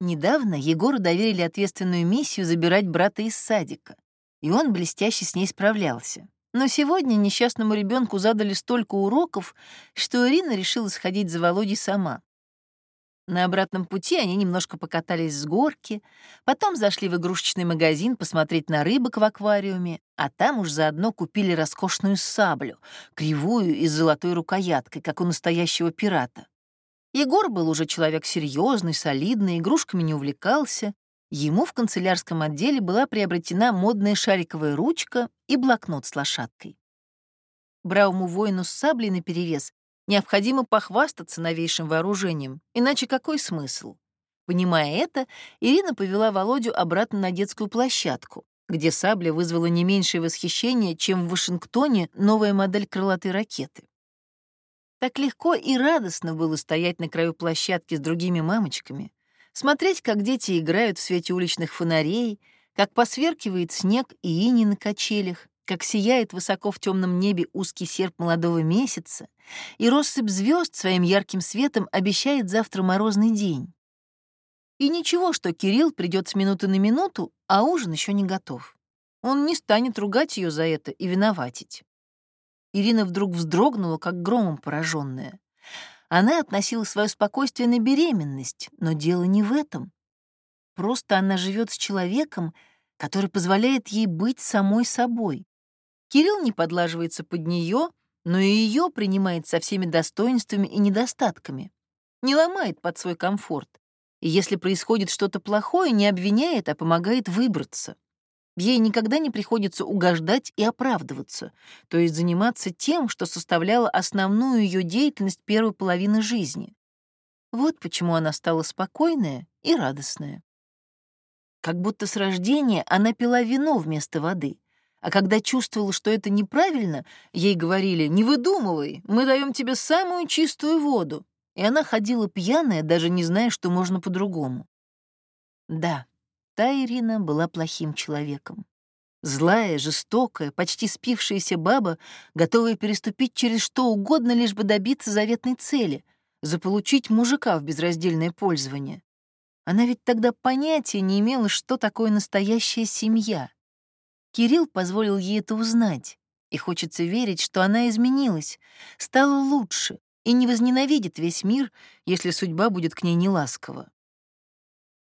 Недавно Егору доверили ответственную миссию забирать брата из садика, и он блестяще с ней справлялся. Но сегодня несчастному ребенку задали столько уроков, что Ирина решила сходить за Володей сама. На обратном пути они немножко покатались с горки, потом зашли в игрушечный магазин посмотреть на рыбок в аквариуме, а там уж заодно купили роскошную саблю, кривую и с золотой рукояткой, как у настоящего пирата. Егор был уже человек серьезный, солидный, игрушками не увлекался. Ему в канцелярском отделе была приобретена модная шариковая ручка и блокнот с лошадкой. Бравому воину с саблей наперевес необходимо похвастаться новейшим вооружением, иначе какой смысл? Понимая это, Ирина повела Володю обратно на детскую площадку, где сабля вызвала не меньшее восхищение, чем в Вашингтоне новая модель крылатой ракеты. Так легко и радостно было стоять на краю площадки с другими мамочками, смотреть, как дети играют в свете уличных фонарей, как посверкивает снег и ини на качелях, как сияет высоко в темном небе узкий серп молодого месяца, и россыпь звезд своим ярким светом обещает завтра морозный день. И ничего, что Кирилл придет с минуты на минуту, а ужин еще не готов. Он не станет ругать ее за это и виноватить. Ирина вдруг вздрогнула, как громом пораженная. Она относила свое спокойствие на беременность, но дело не в этом. Просто она живет с человеком, который позволяет ей быть самой собой. Кирилл не подлаживается под нее, но и ее принимает со всеми достоинствами и недостатками. Не ломает под свой комфорт. И если происходит что-то плохое, не обвиняет, а помогает выбраться. Ей никогда не приходится угождать и оправдываться, то есть заниматься тем, что составляло основную ее деятельность первой половины жизни. Вот почему она стала спокойная и радостная. Как будто с рождения она пила вино вместо воды — а когда чувствовала, что это неправильно, ей говорили «Не выдумывай, мы даем тебе самую чистую воду». И она ходила пьяная, даже не зная, что можно по-другому. Да, та Ирина была плохим человеком. Злая, жестокая, почти спившаяся баба, готовая переступить через что угодно, лишь бы добиться заветной цели — заполучить мужика в безраздельное пользование. Она ведь тогда понятия не имела, что такое настоящая семья. Кирилл позволил ей это узнать, и хочется верить, что она изменилась, стала лучше и не возненавидит весь мир, если судьба будет к ней неласкова.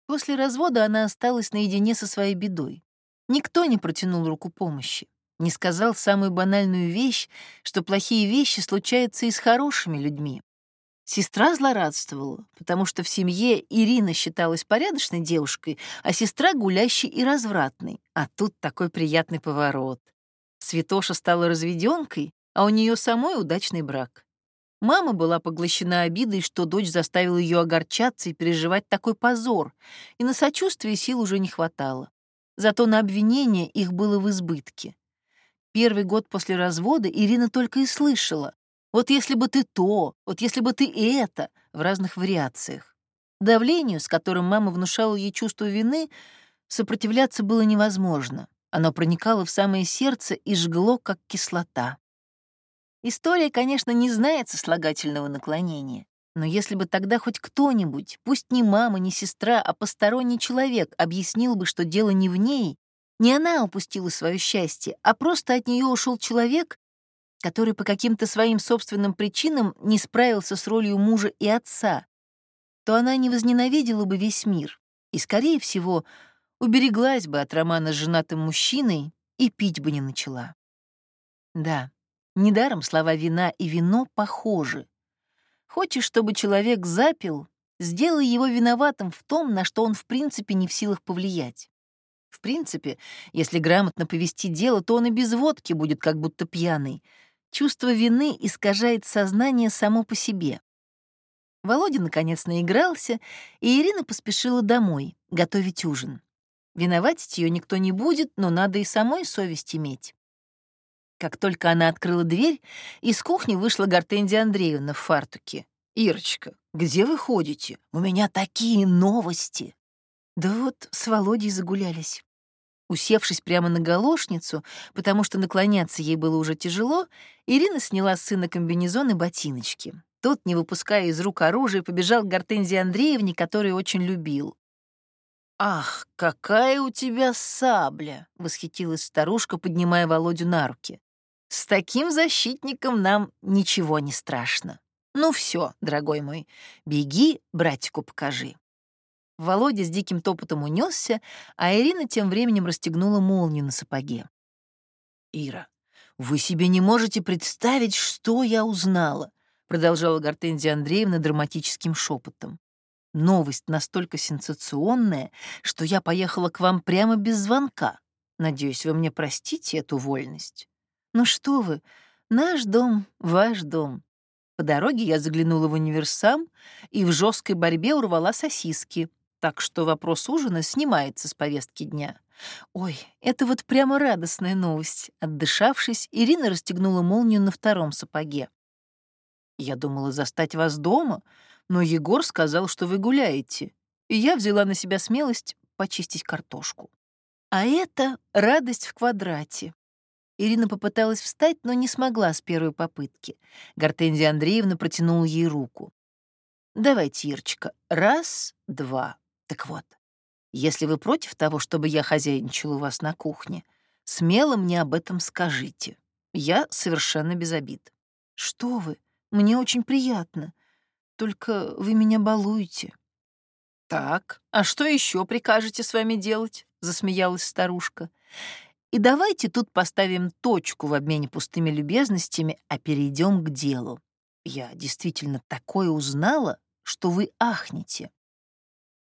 После развода она осталась наедине со своей бедой. Никто не протянул руку помощи, не сказал самую банальную вещь, что плохие вещи случаются и с хорошими людьми. Сестра злорадствовала, потому что в семье Ирина считалась порядочной девушкой, а сестра — гулящей и развратной. А тут такой приятный поворот. Святоша стала разведенкой, а у нее самой удачный брак. Мама была поглощена обидой, что дочь заставила ее огорчаться и переживать такой позор, и на сочувствие сил уже не хватало. Зато на обвинение их было в избытке. Первый год после развода Ирина только и слышала вот если бы ты то, вот если бы ты это, в разных вариациях. Давлению, с которым мама внушала ей чувство вины, сопротивляться было невозможно. Оно проникало в самое сердце и жгло, как кислота. История, конечно, не знает сослагательного наклонения, но если бы тогда хоть кто-нибудь, пусть не мама, не сестра, а посторонний человек объяснил бы, что дело не в ней, не она упустила свое счастье, а просто от нее ушел человек, который по каким-то своим собственным причинам не справился с ролью мужа и отца, то она не возненавидела бы весь мир и, скорее всего, убереглась бы от романа с женатым мужчиной и пить бы не начала. Да, недаром слова «вина» и «вино» похожи. Хочешь, чтобы человек запил, сделай его виноватым в том, на что он в принципе не в силах повлиять. В принципе, если грамотно повести дело, то он и без водки будет как будто пьяный, Чувство вины искажает сознание само по себе. Володя наконец наигрался, и Ирина поспешила домой, готовить ужин. Виноватить ее никто не будет, но надо и самой совесть иметь. Как только она открыла дверь, из кухни вышла Гортензия Андреевна в фартуке. «Ирочка, где вы ходите? У меня такие новости!» Да вот с Володей загулялись. Усевшись прямо на галошницу, потому что наклоняться ей было уже тяжело, Ирина сняла с сына комбинезон и ботиночки. Тот, не выпуская из рук оружия, побежал к Гортензии Андреевне, которую очень любил. «Ах, какая у тебя сабля!» — восхитилась старушка, поднимая Володю на руки. «С таким защитником нам ничего не страшно. Ну все, дорогой мой, беги, братику покажи». Володя с диким топотом унесся, а Ирина тем временем расстегнула молнию на сапоге. «Ира, вы себе не можете представить, что я узнала», продолжала Гортензия Андреевна драматическим шепотом. «Новость настолько сенсационная, что я поехала к вам прямо без звонка. Надеюсь, вы мне простите эту вольность. Ну что вы, наш дом — ваш дом. По дороге я заглянула в универсам и в жесткой борьбе урвала сосиски, так что вопрос ужина снимается с повестки дня. Ой, это вот прямо радостная новость. Отдышавшись, Ирина расстегнула молнию на втором сапоге. Я думала застать вас дома, но Егор сказал, что вы гуляете, и я взяла на себя смелость почистить картошку. А это радость в квадрате. Ирина попыталась встать, но не смогла с первой попытки. Гортензия Андреевна протянула ей руку. «Давайте, Ирочка, раз, два. Так вот, если вы против того, чтобы я хозяйничала у вас на кухне, смело мне об этом скажите. Я совершенно без обид. Что вы, мне очень приятно. Только вы меня балуете. Так, а что еще прикажете с вами делать? Засмеялась старушка. И давайте тут поставим точку в обмене пустыми любезностями, а перейдем к делу. Я действительно такое узнала, что вы ахнете.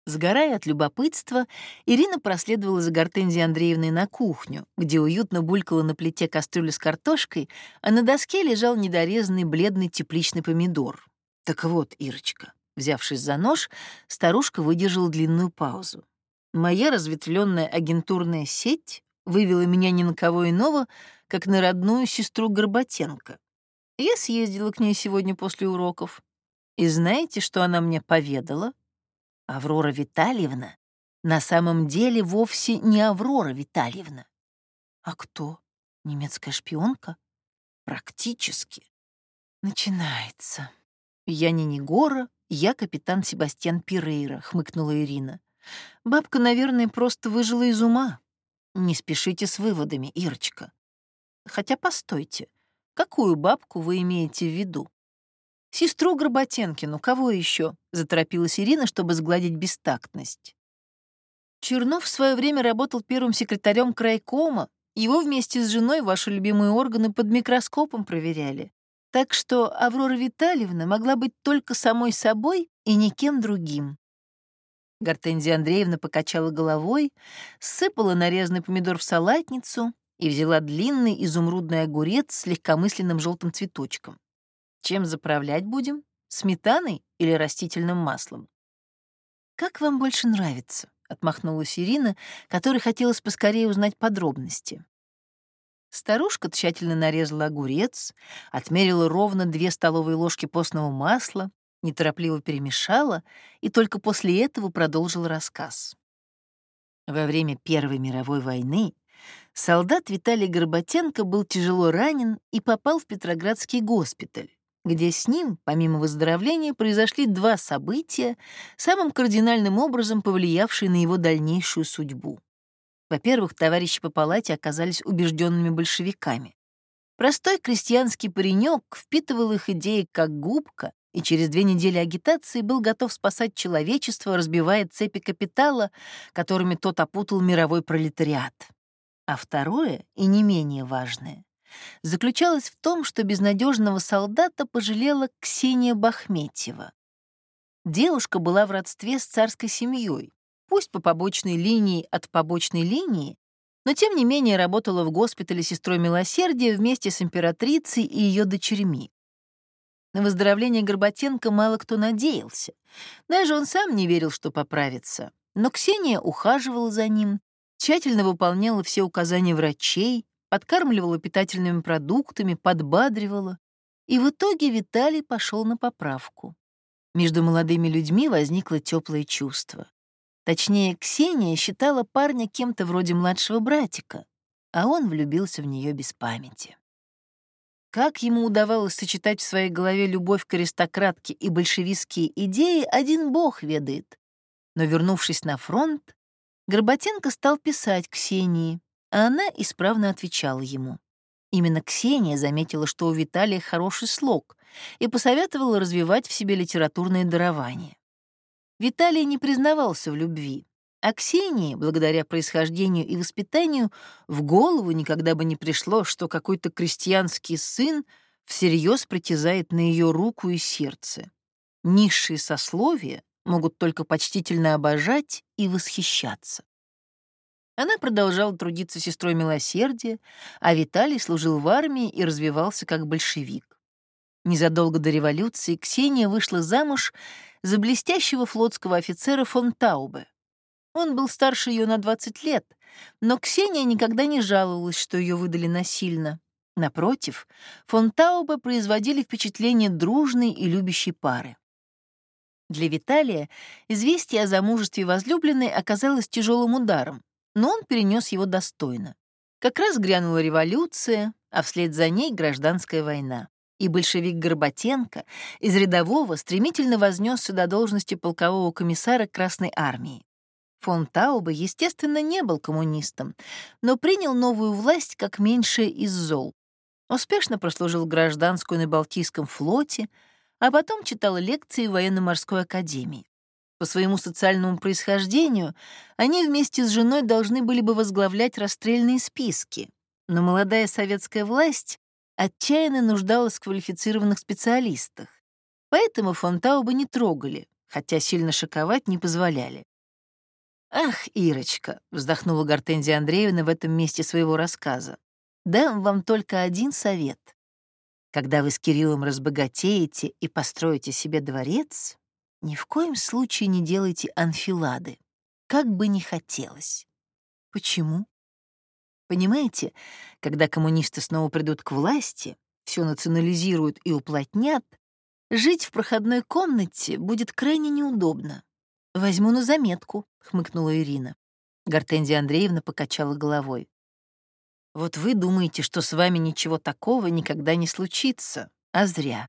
Сгорая от любопытства, Ирина проследовала за Гортензией Андреевной на кухню, где уютно булькала на плите кастрюля с картошкой, а на доске лежал недорезанный бледный тепличный помидор. Так вот, Ирочка, взявшись за нож, старушка выдержала длинную паузу. Моя разветвленная агентурная сеть вывела меня ни на кого иного, как на родную сестру Горбатенко. Я съездила к ней сегодня после уроков. И знаете, что она мне поведала? Аврора Витальевна на самом деле вовсе не Аврора Витальевна. А кто? Немецкая шпионка? Практически. Начинается. Я не Негора, я капитан Себастьян Пирейра, хмыкнула Ирина. Бабка, наверное, просто выжила из ума. Не спешите с выводами, Ирочка. Хотя постойте, какую бабку вы имеете в виду? Сестру Горбатенкину, кого еще? Заторопилась Ирина, чтобы сгладить бестактность. Чернов в свое время работал первым секретарем крайкома. Его вместе с женой ваши любимые органы под микроскопом проверяли. Так что Аврора Витальевна могла быть только самой собой и никем другим. Гортензия Андреевна покачала головой, сыпала нарезанный помидор в салатницу и взяла длинный изумрудный огурец с легкомысленным желтым цветочком. Чем заправлять будем? Сметаной или растительным маслом? «Как вам больше нравится?» — отмахнулась Ирина, которой хотелось поскорее узнать подробности. Старушка тщательно нарезала огурец, отмерила ровно две столовые ложки постного масла, неторопливо перемешала и только после этого продолжила рассказ. Во время Первой мировой войны солдат Виталий Горбатенко был тяжело ранен и попал в Петроградский госпиталь где с ним, помимо выздоровления, произошли два события, самым кардинальным образом повлиявшие на его дальнейшую судьбу. Во-первых, товарищи по палате оказались убежденными большевиками. Простой крестьянский паренек впитывал их идеи как губка и через две недели агитации был готов спасать человечество, разбивая цепи капитала, которыми тот опутал мировой пролетариат. А второе, и не менее важное, заключалась в том, что безнадежного солдата пожалела Ксения Бахметьева. Девушка была в родстве с царской семьей, пусть по побочной линии от побочной линии, но тем не менее работала в госпитале сестрой милосердия вместе с императрицей и ее дочерьми. На выздоровление Горбатенко мало кто надеялся. Даже он сам не верил, что поправится. Но Ксения ухаживала за ним, тщательно выполняла все указания врачей, подкармливала питательными продуктами, подбадривала. И в итоге Виталий пошел на поправку. Между молодыми людьми возникло теплое чувство. Точнее, Ксения считала парня кем-то вроде младшего братика, а он влюбился в нее без памяти. Как ему удавалось сочетать в своей голове любовь к аристократке и большевистские идеи, один бог ведает. Но, вернувшись на фронт, Горбатенко стал писать Ксении, а она исправно отвечала ему. Именно Ксения заметила, что у Виталия хороший слог, и посоветовала развивать в себе литературное дарование. Виталий не признавался в любви, а Ксении, благодаря происхождению и воспитанию, в голову никогда бы не пришло, что какой-то крестьянский сын всерьез притязает на ее руку и сердце. Низшие сословия могут только почтительно обожать и восхищаться. Она продолжала трудиться сестрой милосердия, а Виталий служил в армии и развивался как большевик. Незадолго до революции Ксения вышла замуж за блестящего флотского офицера фон Таубе. Он был старше ее на 20 лет, но Ксения никогда не жаловалась, что ее выдали насильно. Напротив, фон Таубе производили впечатление дружной и любящей пары. Для Виталия известие о замужестве возлюбленной оказалось тяжелым ударом, но он перенес его достойно. Как раз грянула революция, а вслед за ней гражданская война. И большевик Горбатенко из рядового стремительно вознесся до должности полкового комиссара Красной армии. Фон Таубе, естественно, не был коммунистом, но принял новую власть как меньшее из зол. Успешно прослужил гражданскую на Балтийском флоте, а потом читал лекции в военно-морской академии. По своему социальному происхождению они вместе с женой должны были бы возглавлять расстрельные списки, но молодая советская власть отчаянно нуждалась в квалифицированных специалистах, поэтому фон Тауба не трогали, хотя сильно шоковать не позволяли. «Ах, Ирочка!» — вздохнула Гортензия Андреевна в этом месте своего рассказа. «Дам вам только один совет. Когда вы с Кириллом разбогатеете и построите себе дворец, ни в коем случае не делайте анфилады, как бы ни хотелось. Почему? Понимаете, когда коммунисты снова придут к власти, все национализируют и уплотнят, жить в проходной комнате будет крайне неудобно. Возьму на заметку, хмыкнула Ирина. Гортензия Андреевна покачала головой. Вот вы думаете, что с вами ничего такого никогда не случится, а зря.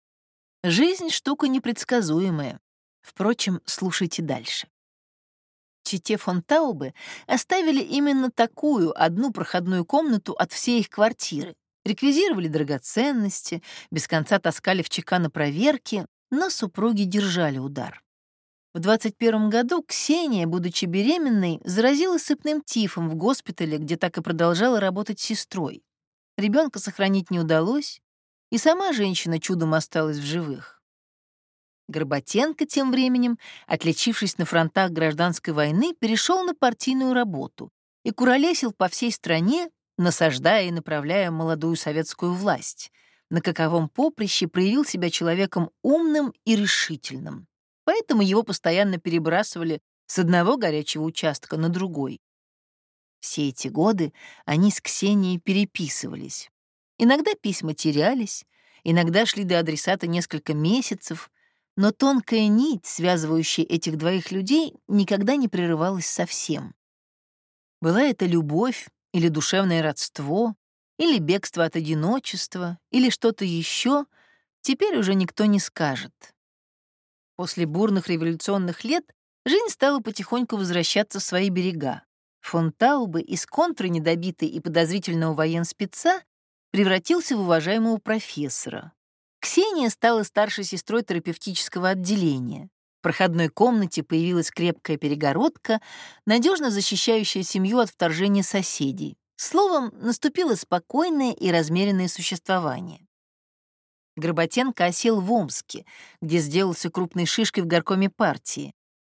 Жизнь — штука непредсказуемая. Впрочем, слушайте дальше. Чите фон Таубе оставили именно такую одну проходную комнату от всей их квартиры. Реквизировали драгоценности, без конца таскали в ЧК на проверки, но супруги держали удар. В 21 году Ксения, будучи беременной, заразилась сыпным тифом в госпитале, где так и продолжала работать сестрой. Ребенка сохранить не удалось, и сама женщина чудом осталась в живых. Горбатенко тем временем, отличившись на фронтах гражданской войны, перешел на партийную работу и куролесил по всей стране, насаждая и направляя молодую советскую власть. На каковом поприще проявил себя человеком умным и решительным. Поэтому его постоянно перебрасывали с одного горячего участка на другой. Все эти годы они с Ксенией переписывались. Иногда письма терялись, иногда шли до адресата несколько месяцев, но тонкая нить, связывающая этих двоих людей, никогда не прерывалась совсем. Была это любовь или душевное родство, или бегство от одиночества, или что-то еще, теперь уже никто не скажет. После бурных революционных лет жизнь стала потихоньку возвращаться в свои берега. Фон Таубе из контры недобитый и подозрительного военспеца превратился в уважаемого профессора, Ксения стала старшей сестрой терапевтического отделения. В проходной комнате появилась крепкая перегородка, надежно защищающая семью от вторжения соседей. Словом, наступило спокойное и размеренное существование. Горбатенко осел в Омске, где сделался крупной шишкой в горкоме партии,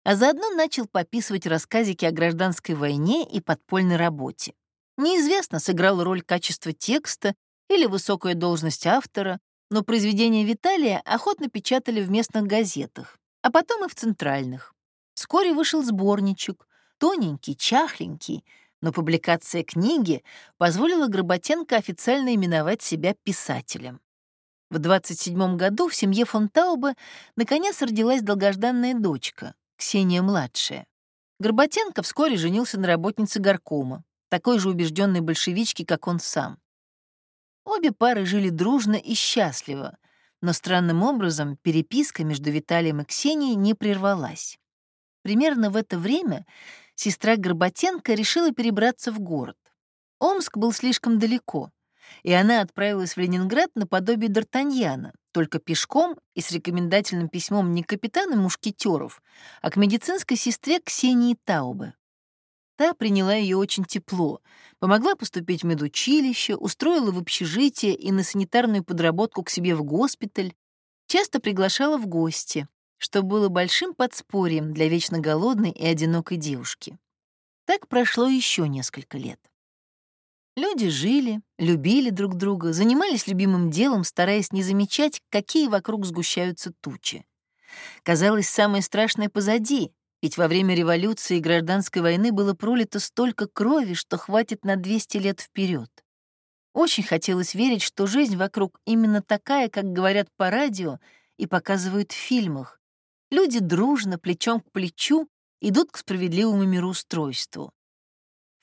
а заодно начал пописывать рассказики о гражданской войне и подпольной работе. Неизвестно, сыграла роль качества текста или высокая должность автора, но произведения Виталия охотно печатали в местных газетах, а потом и в центральных. Вскоре вышел сборничек, тоненький, чахленький, но публикация книги позволила Горбатенко официально именовать себя писателем. В 27 году в семье фон Таубе наконец родилась долгожданная дочка, Ксения-младшая. Горбатенко вскоре женился на работнице горкома, такой же убежденной большевичке, как он сам. Обе пары жили дружно и счастливо, но странным образом переписка между Виталием и Ксенией не прервалась. Примерно в это время сестра Горбатенко решила перебраться в город. Омск был слишком далеко, и она отправилась в Ленинград наподобие Д'Артаньяна, только пешком и с рекомендательным письмом не к капитану мушкетеров, а к медицинской сестре Ксении Таубе. Та приняла ее очень тепло, помогла поступить в медучилище, устроила в общежитие и на санитарную подработку к себе в госпиталь, часто приглашала в гости, что было большим подспорьем для вечно голодной и одинокой девушки. Так прошло еще несколько лет. Люди жили, любили друг друга, занимались любимым делом, стараясь не замечать, какие вокруг сгущаются тучи. Казалось, самое страшное позади, ведь во время революции и гражданской войны было пролито столько крови, что хватит на 200 лет вперед. Очень хотелось верить, что жизнь вокруг именно такая, как говорят по радио и показывают в фильмах. Люди дружно, плечом к плечу, идут к справедливому мироустройству.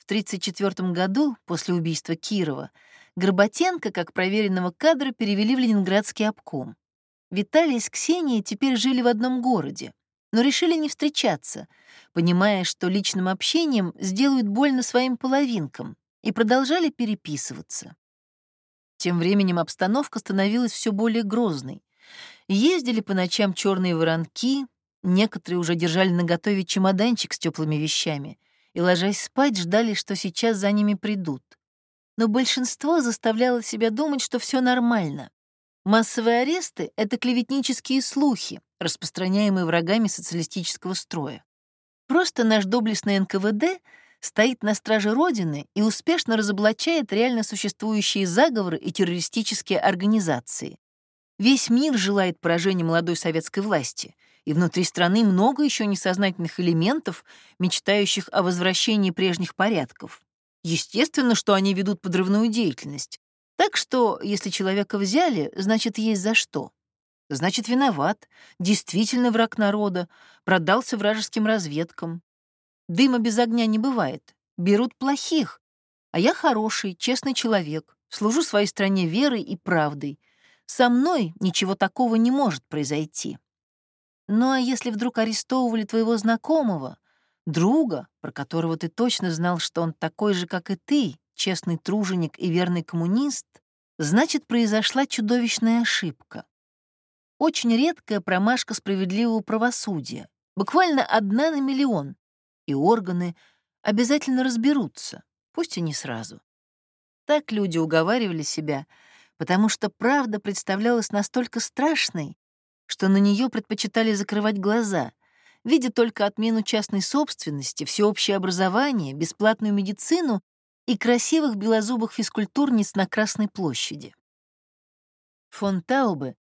В 1934 году, после убийства Кирова, Горбатенко, как проверенного кадра, перевели в Ленинградский обком. Виталий с Ксенией теперь жили в одном городе, но решили не встречаться, понимая, что личным общением сделают больно своим половинкам, и продолжали переписываться. Тем временем обстановка становилась все более грозной. Ездили по ночам черные воронки, некоторые уже держали наготове чемоданчик с теплыми вещами — и, ложась спать, ждали, что сейчас за ними придут. Но большинство заставляло себя думать, что все нормально. Массовые аресты — это клеветнические слухи, распространяемые врагами социалистического строя. Просто наш доблестный НКВД стоит на страже Родины и успешно разоблачает реально существующие заговоры и террористические организации. Весь мир желает поражения молодой советской власти — и внутри страны много еще несознательных элементов, мечтающих о возвращении прежних порядков. Естественно, что они ведут подрывную деятельность. Так что, если человека взяли, значит, есть за что. Значит, виноват, действительно враг народа, продался вражеским разведкам. Дыма без огня не бывает. Берут плохих. А я хороший, честный человек, служу своей стране верой и правдой. Со мной ничего такого не может произойти. Ну а если вдруг арестовывали твоего знакомого, друга, про которого ты точно знал, что он такой же, как и ты, честный труженик и верный коммунист, значит, произошла чудовищная ошибка. Очень редкая промашка справедливого правосудия, буквально одна на миллион, и органы обязательно разберутся, пусть и не сразу. Так люди уговаривали себя, потому что правда представлялась настолько страшной, что на нее предпочитали закрывать глаза, видя только отмену частной собственности, всеобщее образование, бесплатную медицину и красивых белозубых физкультурниц на Красной площади. Фон Таубе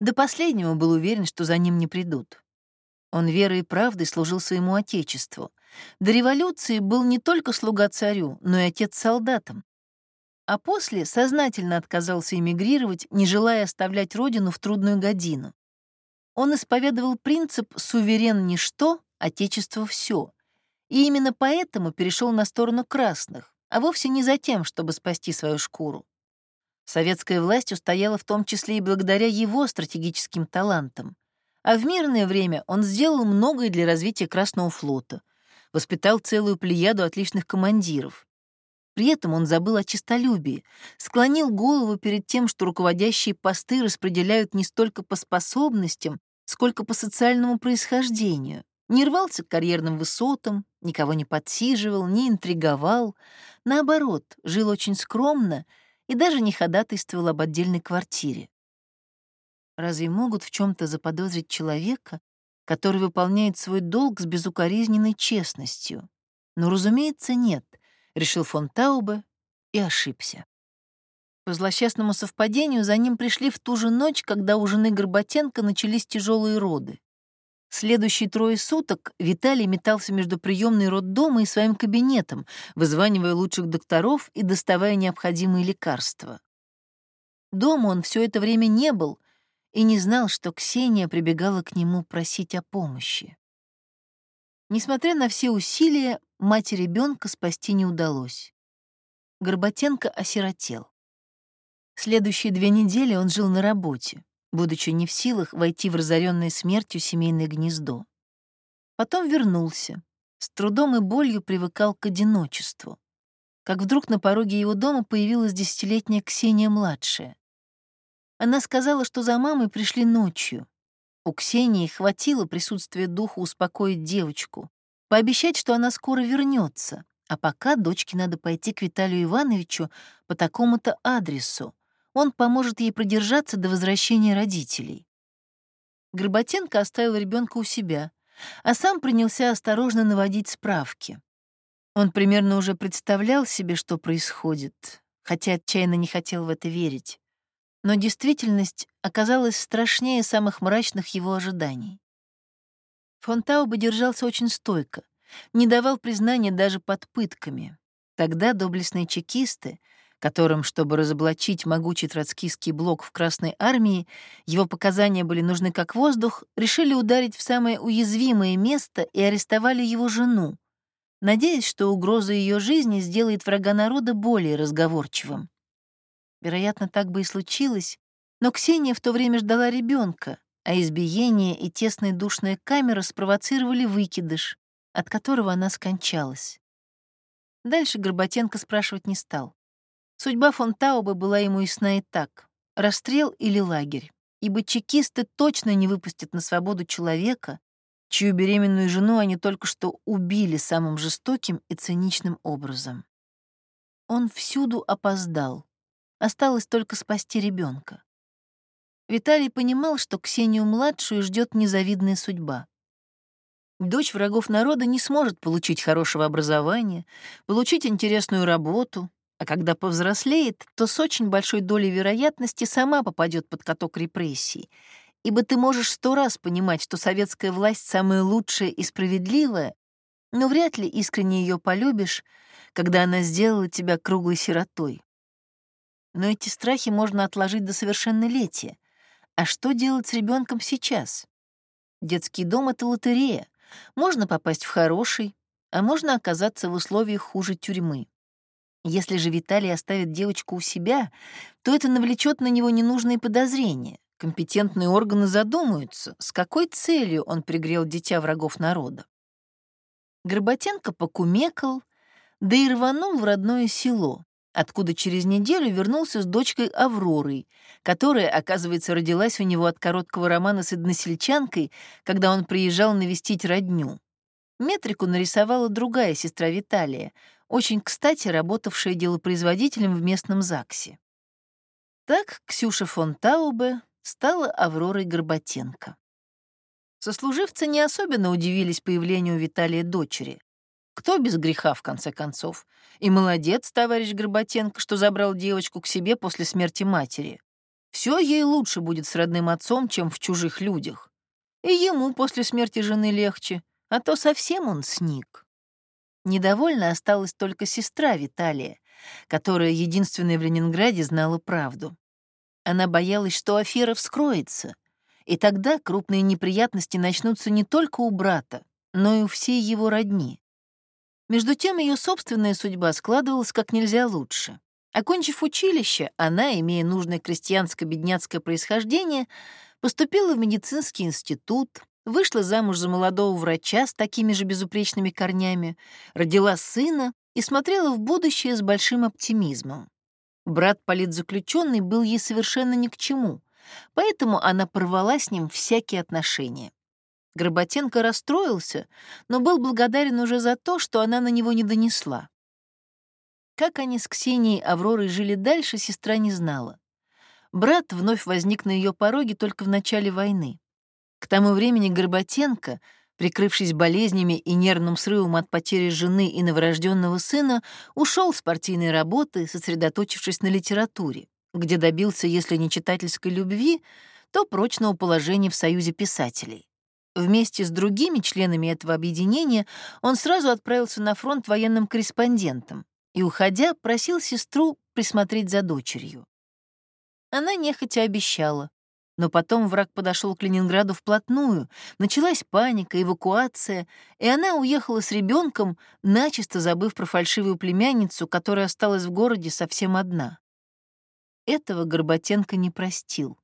до последнего был уверен, что за ним не придут. Он верой и правдой служил своему отечеству. До революции был не только слуга царю, но и отец солдатам. А после сознательно отказался эмигрировать, не желая оставлять родину в трудную годину. Он исповедовал принцип «суверен ничто, отечество все», и именно поэтому перешел на сторону красных, а вовсе не за тем, чтобы спасти свою шкуру. Советская власть устояла в том числе и благодаря его стратегическим талантам. А в мирное время он сделал многое для развития Красного флота, воспитал целую плеяду отличных командиров. При этом он забыл о честолюбии, склонил голову перед тем, что руководящие посты распределяют не столько по способностям, сколько по социальному происхождению. Не рвался к карьерным высотам, никого не подсиживал, не интриговал. Наоборот, жил очень скромно и даже не ходатайствовал об отдельной квартире. Разве могут в чем то заподозрить человека, который выполняет свой долг с безукоризненной честностью? Но, разумеется, нет, решил фон Таубе и ошибся. По злосчастному совпадению за ним пришли в ту же ночь, когда у жены Горбатенко начались тяжелые роды. Следующие трое суток Виталий метался между приемной роддома и своим кабинетом, вызванивая лучших докторов и доставая необходимые лекарства. Дома он все это время не был и не знал, что Ксения прибегала к нему просить о помощи. Несмотря на все усилия, мать ребенка спасти не удалось. Горбатенко осиротел. Следующие две недели он жил на работе, будучи не в силах войти в разоренное смертью семейное гнездо. Потом вернулся, с трудом и болью привыкал к одиночеству. Как вдруг на пороге его дома появилась десятилетняя Ксения-младшая. Она сказала, что за мамой пришли ночью. У Ксении хватило присутствия духа успокоить девочку, пообещать, что она скоро вернется, а пока дочке надо пойти к Виталию Ивановичу по такому-то адресу. Он поможет ей продержаться до возвращения родителей. Горбатенко оставил ребенка у себя, а сам принялся осторожно наводить справки. Он примерно уже представлял себе, что происходит, хотя отчаянно не хотел в это верить. Но действительность оказалась страшнее самых мрачных его ожиданий. Фон Таубе держался очень стойко, не давал признания даже под пытками. Тогда доблестные чекисты, которым, чтобы разоблачить могучий троцкистский блок в Красной армии, его показания были нужны как воздух, решили ударить в самое уязвимое место и арестовали его жену, надеясь, что угроза ее жизни сделает врага народа более разговорчивым. Вероятно, так бы и случилось, но Ксения в то время ждала ребенка, а избиение и тесная душная камера спровоцировали выкидыш, от которого она скончалась. Дальше Горбатенко спрашивать не стал. Судьба фон Таубе была ему ясна и так — расстрел или лагерь, ибо чекисты точно не выпустят на свободу человека, чью беременную жену они только что убили самым жестоким и циничным образом. Он всюду опоздал. Осталось только спасти ребенка. Виталий понимал, что Ксению-младшую ждет незавидная судьба. Дочь врагов народа не сможет получить хорошего образования, получить интересную работу, а когда повзрослеет, то с очень большой долей вероятности сама попадет под каток репрессий, ибо ты можешь сто раз понимать, что советская власть самая лучшая и справедливая, но вряд ли искренне ее полюбишь, когда она сделала тебя круглой сиротой. Но эти страхи можно отложить до совершеннолетия. А что делать с ребенком сейчас? Детский дом — это лотерея. Можно попасть в хороший, а можно оказаться в условиях хуже тюрьмы. Если же Виталий оставит девочку у себя, то это навлечет на него ненужные подозрения. Компетентные органы задумаются, с какой целью он пригрел дитя врагов народа. Горбатенко покумекал, да и рванул в родное село, откуда через неделю вернулся с дочкой Авророй, которая, оказывается, родилась у него от короткого романа с односельчанкой, когда он приезжал навестить родню. Метрику нарисовала другая сестра Виталия, очень кстати работавшая делопроизводителем в местном ЗАГСе. Так Ксюша фон Таубе стала Авророй Горбатенко. Сослуживцы не особенно удивились появлению Виталия дочери. Кто без греха, в конце концов? И молодец, товарищ Горбатенко, что забрал девочку к себе после смерти матери. Все ей лучше будет с родным отцом, чем в чужих людях. И ему после смерти жены легче, а то совсем он сник. Недовольна осталась только сестра Виталия, которая единственная в Ленинграде знала правду. Она боялась, что афера вскроется, и тогда крупные неприятности начнутся не только у брата, но и у всей его родни. Между тем ее собственная судьба складывалась как нельзя лучше. Окончив училище, она, имея нужное крестьянско-бедняцкое происхождение, поступила в медицинский институт, вышла замуж за молодого врача с такими же безупречными корнями, родила сына и смотрела в будущее с большим оптимизмом. Брат политзаключенный был ей совершенно ни к чему, поэтому она порвала с ним всякие отношения. Горбатенко расстроился, но был благодарен уже за то, что она на него не донесла. Как они с Ксенией Авророй жили дальше, сестра не знала. Брат вновь возник на ее пороге только в начале войны. К тому времени Горбатенко, прикрывшись болезнями и нервным срывом от потери жены и новорожденного сына, ушел с партийной работы, сосредоточившись на литературе, где добился, если не читательской любви, то прочного положения в Союзе писателей. Вместе с другими членами этого объединения он сразу отправился на фронт военным корреспондентом и, уходя, просил сестру присмотреть за дочерью. Она нехотя обещала, но потом враг подошел к Ленинграду вплотную, началась паника, эвакуация, и она уехала с ребенком, начисто забыв про фальшивую племянницу, которая осталась в городе совсем одна. Этого Горбатенко не простил.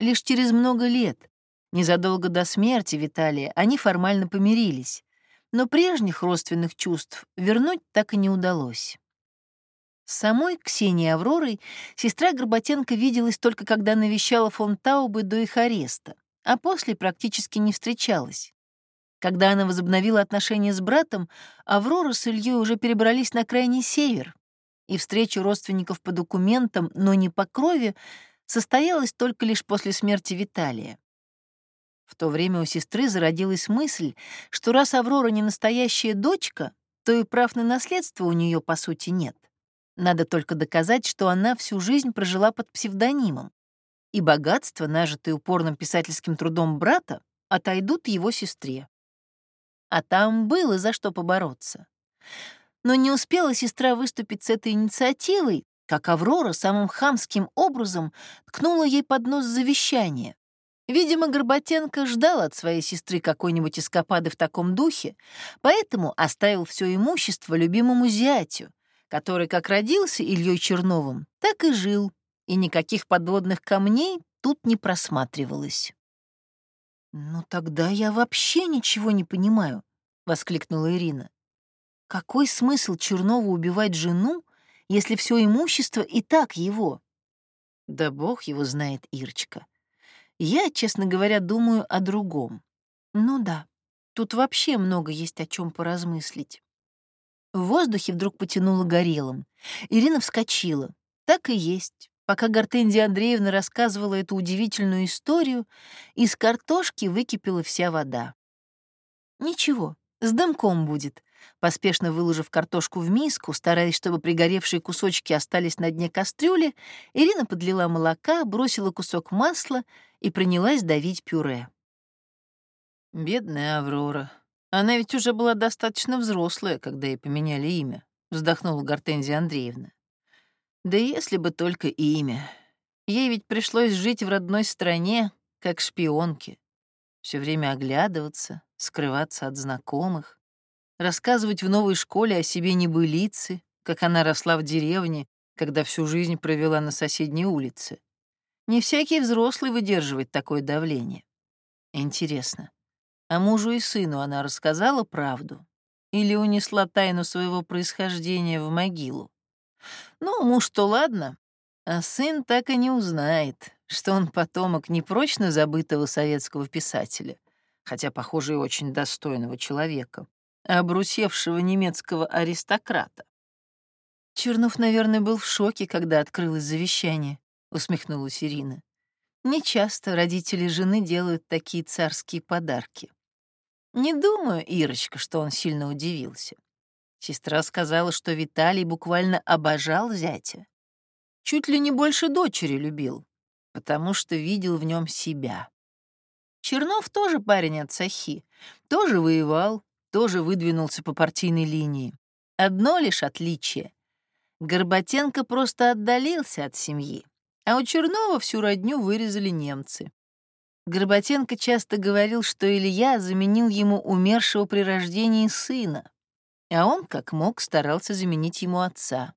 Лишь через много лет, Незадолго до смерти Виталия они формально помирились. но прежних родственных чувств вернуть так и не удалось. С самой Ксенией Авророй сестра Горбатенко виделась только когда навещала фон Таубы до их ареста, а после практически не встречалась. Когда она возобновила отношения с братом, Аврора с Ильей уже перебрались на крайний север, и встреча родственников по документам, но не по крови, состоялась только лишь после смерти Виталия. В то время у сестры зародилась мысль, что раз Аврора не настоящая дочка, то и прав на наследство у нее по сути нет. Надо только доказать, что она всю жизнь прожила под псевдонимом, и богатство, нажитое упорным писательским трудом брата, отойдут его сестре. А там было за что побороться. Но не успела сестра выступить с этой инициативой, как Аврора самым хамским образом ткнула ей под нос завещание, Видимо, Горбатенко ждал от своей сестры какой-нибудь эскапады в таком духе, поэтому оставил все имущество любимому зятю, который как родился Ильей Черновым, так и жил, и никаких подводных камней тут не просматривалось. «Ну тогда я вообще ничего не понимаю», — воскликнула Ирина. «Какой смысл Чернову убивать жену, если все имущество и так его?» «Да бог его знает, Ирочка», я, честно говоря, думаю о другом. Ну да, тут вообще много есть о чем поразмыслить. В воздухе вдруг потянуло горелым. Ирина вскочила. Так и есть. Пока Гортензия Андреевна рассказывала эту удивительную историю, из картошки выкипела вся вода. Ничего, с дымком будет. Поспешно выложив картошку в миску, стараясь, чтобы пригоревшие кусочки остались на дне кастрюли, Ирина подлила молока, бросила кусок масла и принялась давить пюре. «Бедная Аврора. Она ведь уже была достаточно взрослая, когда ей поменяли имя», — вздохнула Гортензия Андреевна. «Да если бы только имя. Ей ведь пришлось жить в родной стране, как шпионке, все время оглядываться, скрываться от знакомых, рассказывать в новой школе о себе небылицы, как она росла в деревне, когда всю жизнь провела на соседней улице. Не всякий взрослый выдерживает такое давление. Интересно, а мужу и сыну она рассказала правду? Или унесла тайну своего происхождения в могилу? Ну, муж-то ладно, а сын так и не узнает, что он потомок непрочно забытого советского писателя, хотя, похоже, и очень достойного человека, обрусевшего немецкого аристократа. Чернов, наверное, был в шоке, когда открылось завещание. — усмехнулась Ирина. «Нечасто родители жены делают такие царские подарки. Не думаю, Ирочка, что он сильно удивился. Сестра сказала, что Виталий буквально обожал зятя. Чуть ли не больше дочери любил, потому что видел в нем себя. Чернов тоже парень от Сахи, тоже воевал, тоже выдвинулся по партийной линии. Одно лишь отличие. Горбатенко просто отдалился от семьи, а у Чернова всю родню вырезали немцы. Горбатенко часто говорил, что Илья заменил ему умершего при рождении сына, а он, как мог, старался заменить ему отца.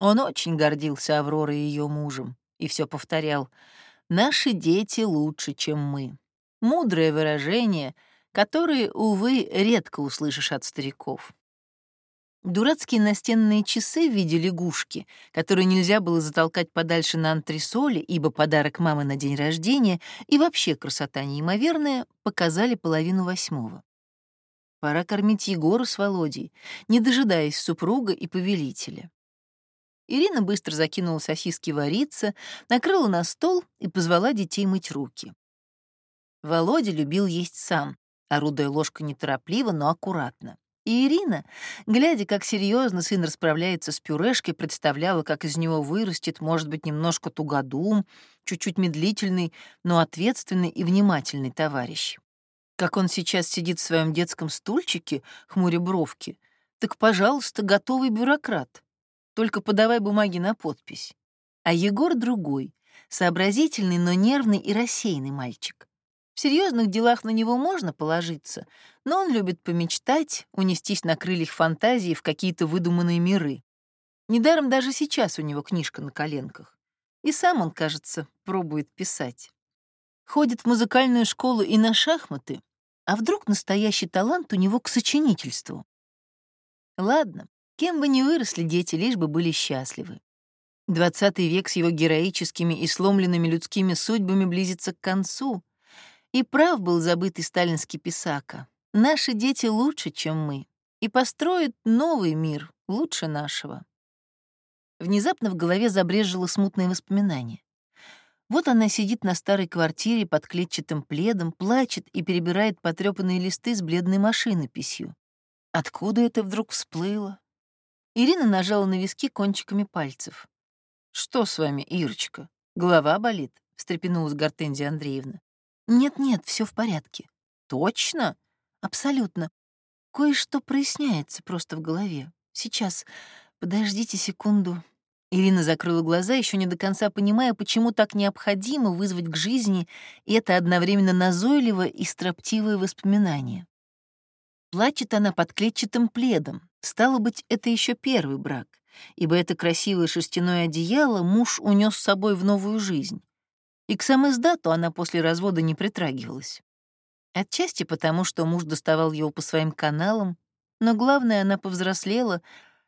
Он очень гордился Авророй и ее мужем и все повторял «Наши дети лучше, чем мы». Мудрое выражение, которое, увы, редко услышишь от стариков. Дурацкие настенные часы в виде лягушки, которые нельзя было затолкать подальше на антресоли, ибо подарок мамы на день рождения и вообще красота неимоверная, показали половину восьмого. Пора кормить Егора с Володей, не дожидаясь супруга и повелителя. Ирина быстро закинула сосиски вариться, накрыла на стол и позвала детей мыть руки. Володя любил есть сам, орудуя ложкой неторопливо, но аккуратно. И Ирина, глядя, как серьезно сын расправляется с пюрешкой, представляла, как из него вырастет, может быть, немножко тугодум, чуть-чуть медлительный, но ответственный и внимательный товарищ. Как он сейчас сидит в своем детском стульчике, хмуря бровки, так, пожалуйста, готовый бюрократ. Только подавай бумаги на подпись. А Егор другой, сообразительный, но нервный и рассеянный мальчик. В серьезных делах на него можно положиться, но он любит помечтать, унестись на крыльях фантазии в какие-то выдуманные миры. Недаром даже сейчас у него книжка на коленках. И сам он, кажется, пробует писать. Ходит в музыкальную школу и на шахматы, А вдруг настоящий талант у него к сочинительству? Ладно, кем бы ни выросли дети, лишь бы были счастливы. Двадцатый век с его героическими и сломленными людскими судьбами близится к концу. И прав был забытый сталинский писака. Наши дети лучше, чем мы, и построят новый мир лучше нашего. Внезапно в голове забрежило смутное воспоминание. Вот она сидит на старой квартире под клетчатым пледом, плачет и перебирает потрёпанные листы с бледной машинописью. Откуда это вдруг всплыло? Ирина нажала на виски кончиками пальцев. «Что с вами, Ирочка? Голова болит?» — встрепенулась Гортензия Андреевна. «Нет-нет, все в порядке». «Точно?» «Абсолютно. Кое-что проясняется просто в голове. Сейчас. Подождите секунду». Ирина закрыла глаза, еще не до конца понимая, почему так необходимо вызвать к жизни это одновременно назойливое и строптивое воспоминание. Плачет она под клетчатым пледом. Стало быть, это еще первый брак ибо это красивое шерстяное одеяло муж унес с собой в новую жизнь. И к самоиздату она после развода не притрагивалась. Отчасти потому, что муж доставал его по своим каналам, но главное, она повзрослела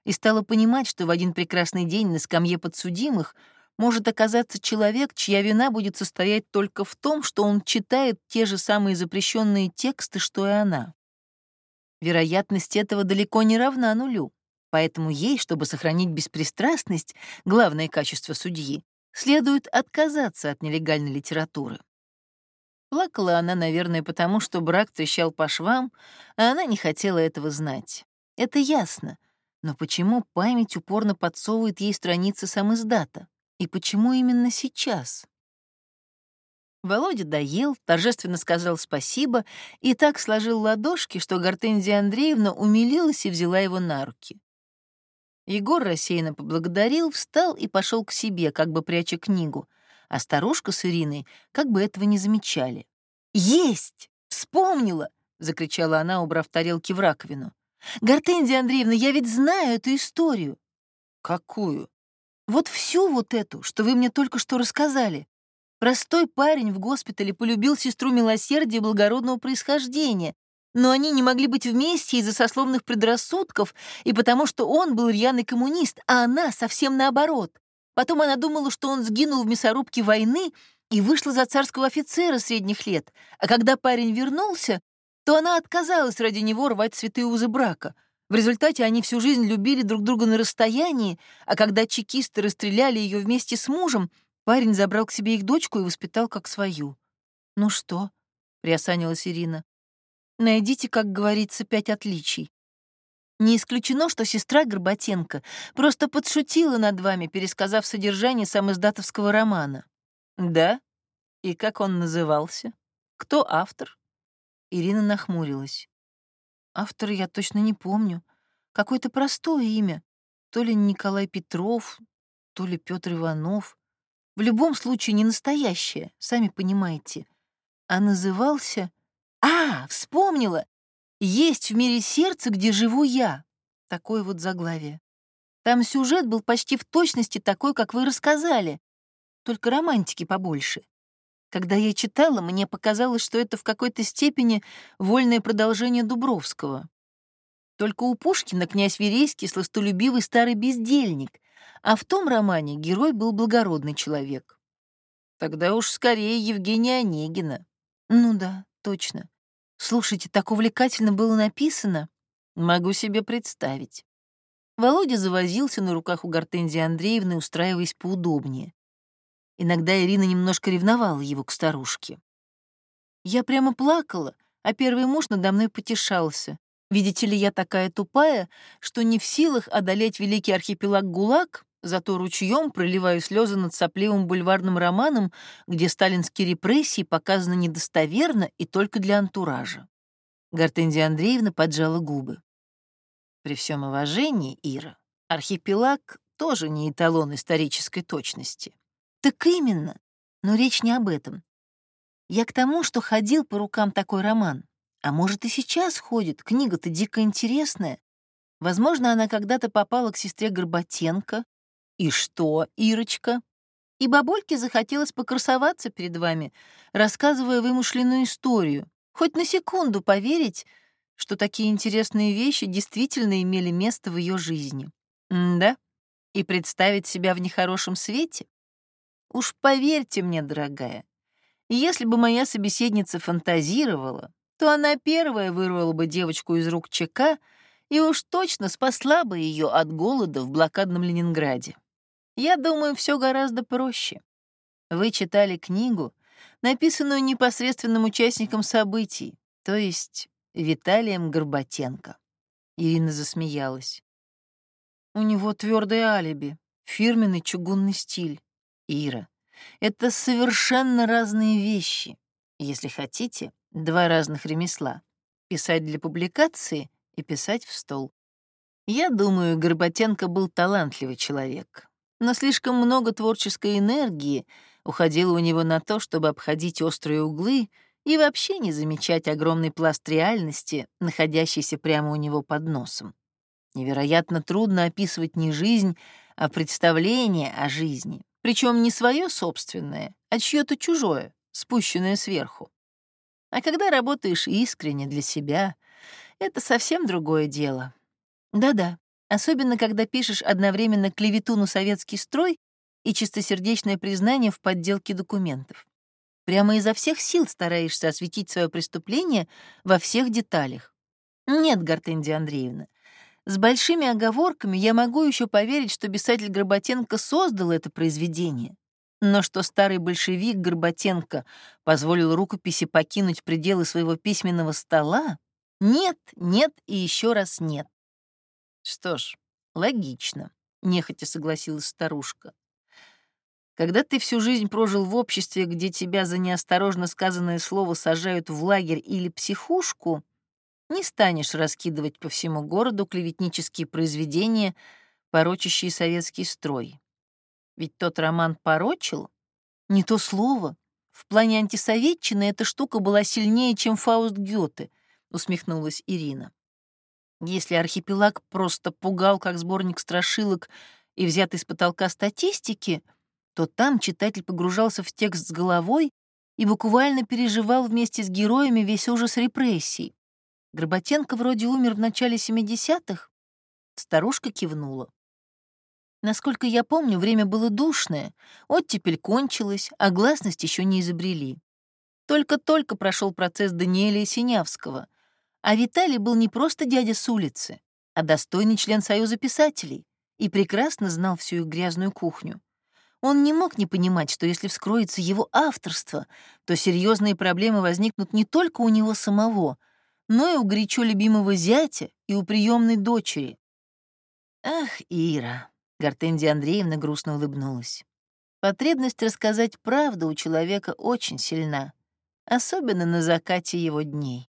и стала понимать, что в один прекрасный день на скамье подсудимых может оказаться человек, чья вина будет состоять только в том, что он читает те же самые запрещенные тексты, что и она. Вероятность этого далеко не равна нулю. Поэтому ей, чтобы сохранить беспристрастность, главное качество судьи, следует отказаться от нелегальной литературы. Плакала она, наверное, потому, что брак трещал по швам, а она не хотела этого знать. Это ясно. Но почему память упорно подсовывает ей страницы сам издата? И почему именно сейчас? Володя доел, торжественно сказал спасибо и так сложил ладошки, что Гортензия Андреевна умилилась и взяла его на руки. Егор рассеянно поблагодарил, встал и пошел к себе, как бы пряча книгу, а старушка с Ириной как бы этого не замечали. «Есть! Вспомнила!» — закричала она, убрав тарелки в раковину. «Гортензия Андреевна, я ведь знаю эту историю». «Какую?» «Вот всю вот эту, что вы мне только что рассказали. Простой парень в госпитале полюбил сестру милосердия благородного происхождения, но они не могли быть вместе из-за сословных предрассудков и потому, что он был рьяный коммунист, а она совсем наоборот. Потом она думала, что он сгинул в мясорубке войны и вышла за царского офицера средних лет, а когда парень вернулся, то она отказалась ради него рвать святые узы брака. В результате они всю жизнь любили друг друга на расстоянии, а когда чекисты расстреляли ее вместе с мужем, парень забрал к себе их дочку и воспитал как свою. «Ну что?» — приосанилась Ирина. Найдите, как говорится, пять отличий. Не исключено, что сестра Горбатенко просто подшутила над вами, пересказав содержание самоиздатовского романа. Да? И как он назывался? Кто автор? Ирина нахмурилась. Автора я точно не помню. Какое-то простое имя. То ли Николай Петров, то ли Петр Иванов. В любом случае не настоящее, сами понимаете. А назывался а, вспомнила! Есть в мире сердце, где живу я. Такое вот заглавие. Там сюжет был почти в точности такой, как вы рассказали, только романтики побольше. Когда я читала, мне показалось, что это в какой-то степени вольное продолжение Дубровского. Только у Пушкина князь Верейский сластолюбивый старый бездельник, а в том романе герой был благородный человек. Тогда уж скорее Евгения Онегина. Ну да, точно. Слушайте, так увлекательно было написано. Могу себе представить. Володя завозился на руках у Гортензии Андреевны, устраиваясь поудобнее. Иногда Ирина немножко ревновала его к старушке. Я прямо плакала, а первый муж надо мной потешался. Видите ли, я такая тупая, что не в силах одолеть великий архипелаг ГУЛАГ, Зато ручьем проливаю слезы над сопливым бульварным романом, где сталинские репрессии показаны недостоверно и только для антуража. Гортензия Андреевна поджала губы. При всем уважении, Ира, архипелаг тоже не эталон исторической точности. Так именно. Но речь не об этом. Я к тому, что ходил по рукам такой роман. А может, и сейчас ходит. Книга-то дико интересная. Возможно, она когда-то попала к сестре Горбатенко, «И что, Ирочка?» И бабульке захотелось покрасоваться перед вами, рассказывая вымышленную историю, Хоть на секунду поверить, что такие интересные вещи действительно имели место в ее жизни. М да? И представить себя в нехорошем свете? Уж поверьте мне, дорогая, если бы моя собеседница фантазировала, то она первая вырвала бы девочку из рук ЧК и уж точно спасла бы ее от голода в блокадном Ленинграде. Я думаю, все гораздо проще. Вы читали книгу, написанную непосредственным участником событий, то есть Виталием Горбатенко. Ирина засмеялась. У него твердое алиби, фирменный чугунный стиль. Ира, это совершенно разные вещи. Если хотите, два разных ремесла. Писать для публикации и писать в стол. Я думаю, Горбатенко был талантливый человек, но слишком много творческой энергии уходило у него на то, чтобы обходить острые углы и вообще не замечать огромный пласт реальности, находящийся прямо у него под носом. Невероятно трудно описывать не жизнь, а представление о жизни, причем не свое собственное, а чье-то чужое, спущенное сверху. А когда работаешь искренне для себя, это совсем другое дело. Да-да, особенно когда пишешь одновременно клевету на советский строй и чистосердечное признание в подделке документов. Прямо изо всех сил стараешься осветить свое преступление во всех деталях. Нет, Гортензия Андреевна, с большими оговорками я могу еще поверить, что писатель Горбатенко создал это произведение. Но что старый большевик Горбатенко позволил рукописи покинуть пределы своего письменного стола? Нет, нет и еще раз нет. Что ж, логично, нехотя согласилась старушка. Когда ты всю жизнь прожил в обществе, где тебя за неосторожно сказанное слово сажают в лагерь или психушку, не станешь раскидывать по всему городу клеветнические произведения, порочащие советский строй. Ведь тот роман порочил? Не то слово. В плане антисоветчины эта штука была сильнее, чем Фауст Гёте, усмехнулась Ирина. Если архипелаг просто пугал, как сборник страшилок и взятый с потолка статистики — то там читатель погружался в текст с головой и буквально переживал вместе с героями весь ужас репрессий. Горбатенко вроде умер в начале 70-х. Старушка кивнула. Насколько я помню, время было душное, оттепель кончилась, а гласность еще не изобрели. Только-только прошел процесс Даниэля Синявского, а Виталий был не просто дядя с улицы, а достойный член Союза писателей и прекрасно знал всю их грязную кухню. Он не мог не понимать, что если вскроется его авторство, то серьезные проблемы возникнут не только у него самого, но и у горячо любимого зятя и у приемной дочери. «Ах, Ира!» — Гортензия Андреевна грустно улыбнулась. «Потребность рассказать правду у человека очень сильна, особенно на закате его дней.